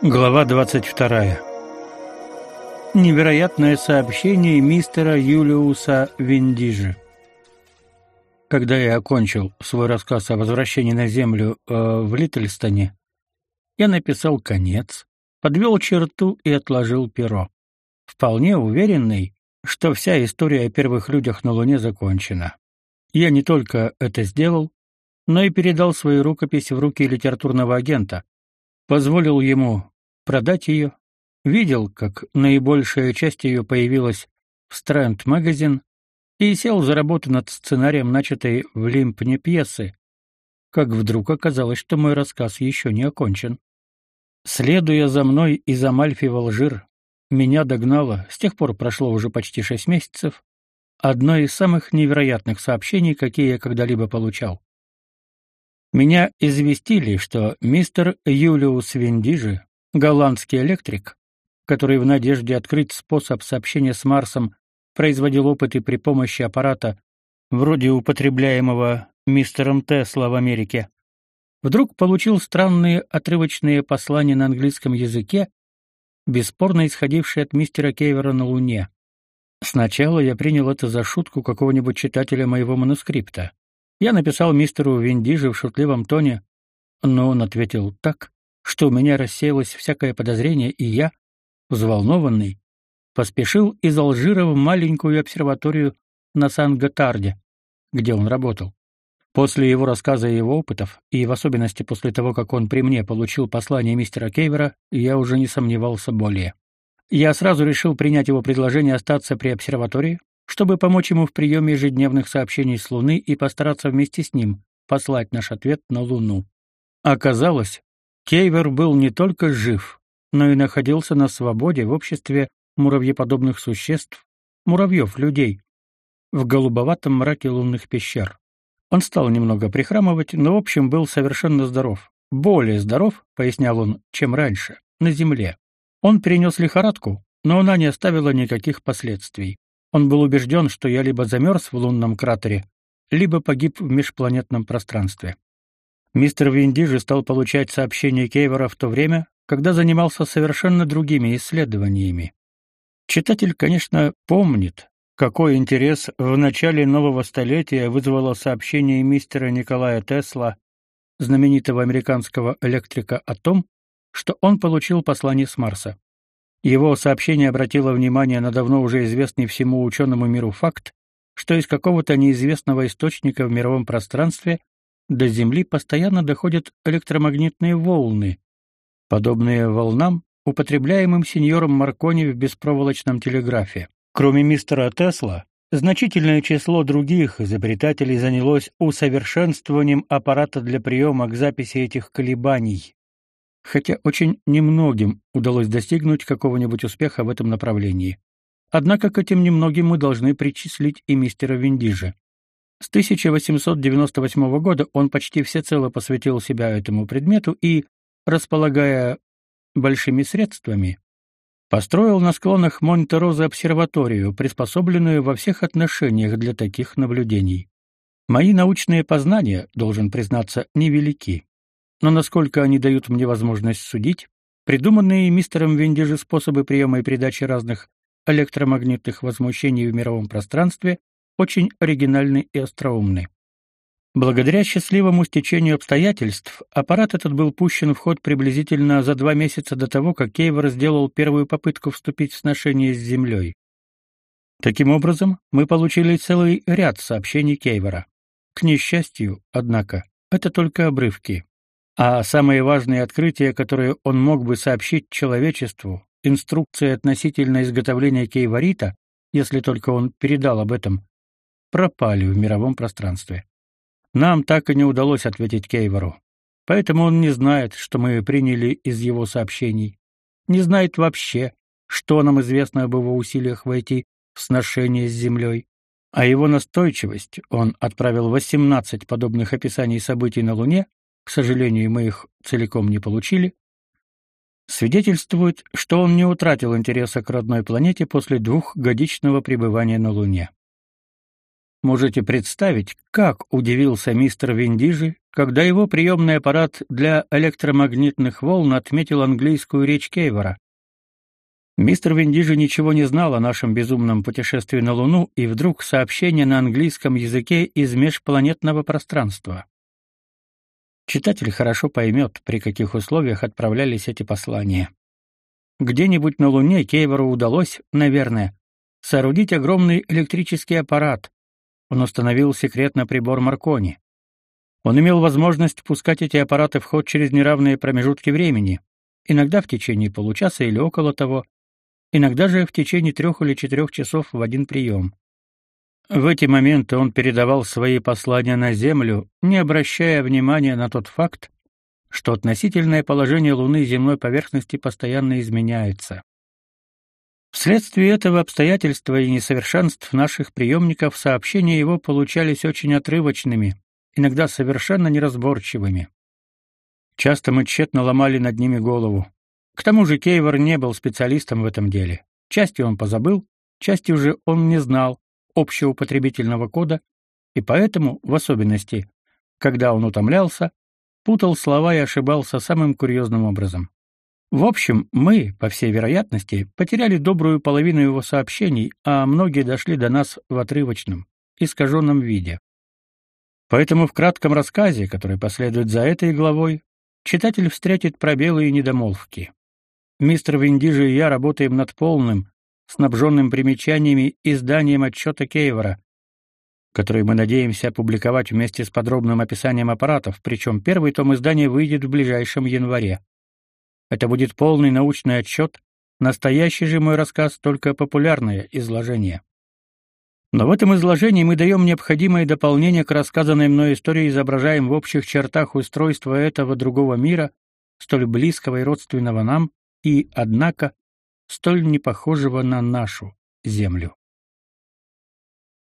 Глава 22. Невероятное сообщение мистера Юлиуса Виндижи. Когда я окончил свой рассказ о возвращении на землю э, в Литлстоне, я написал конец, подвел черту и отложил перо. Вполне уверенный, что вся история о первых людях на Луне закончена. Я не только это сделал, но и передал свою рукопись в руки литературного агента, позволил ему продать ее, видел, как наибольшая часть ее появилась в Стрэнд Магазин и сел за работу над сценарием начатой в Лимпне пьесы, как вдруг оказалось, что мой рассказ еще не окончен. Следуя за мной из Амальфи в Алжир, меня догнало, с тех пор прошло уже почти шесть месяцев, одно из самых невероятных сообщений, какие я когда-либо получал. Меня известили, что мистер Юлиус Виндижи, голландский электрик, который в надежде открыть способ сообщения с Марсом производил опыты при помощи аппарата, вроде употребляемого мистером Тесла в Америке, вдруг получил странные отрывочные послания на английском языке, бесспорно исходившие от мистера Кейвера на Луне. Сначала я принял это за шутку какого-нибудь читателя моего манускрипта. Я написал мистеру Виндиже в шутливом тоне, но он ответил так, что у меня рассеялось всякое подозрение, и я, взволнованный, поспешил из Алжира в маленькую обсерваторию на Сан-Готарде, где он работал. После его рассказа о его опытах, и в особенности после того, как он при мне получил послание мистера Кейвера, я уже не сомневался более. Я сразу решил принять его предложение остаться при обсерватории, чтобы помочь ему в приеме ежедневных сообщений с Луны и постараться вместе с ним послать наш ответ на Луну. Оказалось, Кейвер был не только жив, но и находился на свободе в обществе муравьеподобных существ, муравьев-людей, в голубоватом мраке лунных пещер. Он стал немного прихрамывать, но в общем был совершенно здоров. Более здоров, пояснял он, чем раньше, на земле. Он перенес лихорадку, но она не оставила никаких последствий. Он был убежден, что я либо замерз в лунном кратере, либо погиб в межпланетном пространстве. Мистер Виндижи стал получать сообщения Кейвора в то время, когда занимался совершенно другими исследованиями. Читатель, конечно, помнит, какой интерес в начале нового столетия вызвало сообщение мистера Николая Тесла, знаменитого американского электрика, о том, что он получил послание с Марса. Его сообщение обратило внимание на давно уже известный всему ученому миру факт, что из какого-то неизвестного источника в мировом пространстве до Земли постоянно доходят электромагнитные волны, подобные волнам, употребляемым сеньором Маркони в беспроволочном телеграфе. Кроме мистера Тесла, значительное число других изобретателей занялось усовершенствованием аппарата для приема к записи этих колебаний хотя очень немногим удалось достигнуть какого-нибудь успеха в этом направлении. Однако к этим немногим мы должны причислить и мистера Виндижа. С 1898 года он почти всецело посвятил себя этому предмету и, располагая большими средствами, построил на склонах Монте-Роза обсерваторию, приспособленную во всех отношениях для таких наблюдений. Мои научные познания, должен признаться, невелики но насколько они дают мне возможность судить, придуманные мистером Виндижи способы приема и передачи разных электромагнитных возмущений в мировом пространстве очень оригинальны и остроумны. Благодаря счастливому стечению обстоятельств аппарат этот был пущен в ход приблизительно за два месяца до того, как Кейвор сделал первую попытку вступить в сношение с Землей. Таким образом, мы получили целый ряд сообщений Кейвора. К несчастью, однако, это только обрывки. А самые важные открытия, которые он мог бы сообщить человечеству, инструкции относительно изготовления кейварита, если только он передал об этом, пропали в мировом пространстве. Нам так и не удалось ответить Кейвору. Поэтому он не знает, что мы приняли из его сообщений. Не знает вообще, что нам известно об его усилиях войти в сношение с Землей. А его настойчивость, он отправил 18 подобных описаний событий на Луне, к сожалению, мы их целиком не получили, свидетельствует, что он не утратил интереса к родной планете после двухгодичного пребывания на Луне. Можете представить, как удивился мистер Виндижи, когда его приемный аппарат для электромагнитных волн отметил английскую речь Кейвора. Мистер Виндижи ничего не знал о нашем безумном путешествии на Луну, и вдруг сообщение на английском языке из межпланетного пространства. Читатель хорошо поймет, при каких условиях отправлялись эти послания. Где-нибудь на Луне Кейвору удалось, наверное, соорудить огромный электрический аппарат. Он установил секретный прибор Маркони. Он имел возможность пускать эти аппараты в ход через неравные промежутки времени, иногда в течение получаса или около того, иногда же в течение трех или четырех часов в один прием. В эти моменты он передавал свои послания на Землю, не обращая внимания на тот факт, что относительное положение Луны и земной поверхности постоянно изменяется. Вследствие этого обстоятельства и несовершенств наших приемников сообщения его получались очень отрывочными, иногда совершенно неразборчивыми. Часто мы тщетно ломали над ними голову. К тому же Кейвор не был специалистом в этом деле. Частью он позабыл, частью же он не знал общего потребительного кода, и поэтому, в особенности, когда он утомлялся, путал слова и ошибался самым курьезным образом. В общем, мы, по всей вероятности, потеряли добрую половину его сообщений, а многие дошли до нас в отрывочном, искаженном виде. Поэтому в кратком рассказе, который последует за этой главой, читатель встретит пробелы и недомолвки. Мистер Виндижи и я работаем над полным, снабженным примечаниями изданием отчета Кейвора, который мы надеемся опубликовать вместе с подробным описанием аппаратов, причем первый том издания выйдет в ближайшем январе. Это будет полный научный отчет, настоящий же мой рассказ только популярное изложение. Но в этом изложении мы даем необходимое дополнение к рассказанной мной истории и изображаем в общих чертах устройство этого другого мира, столь близкого и родственного нам, и, однако, столь непохожего на нашу землю.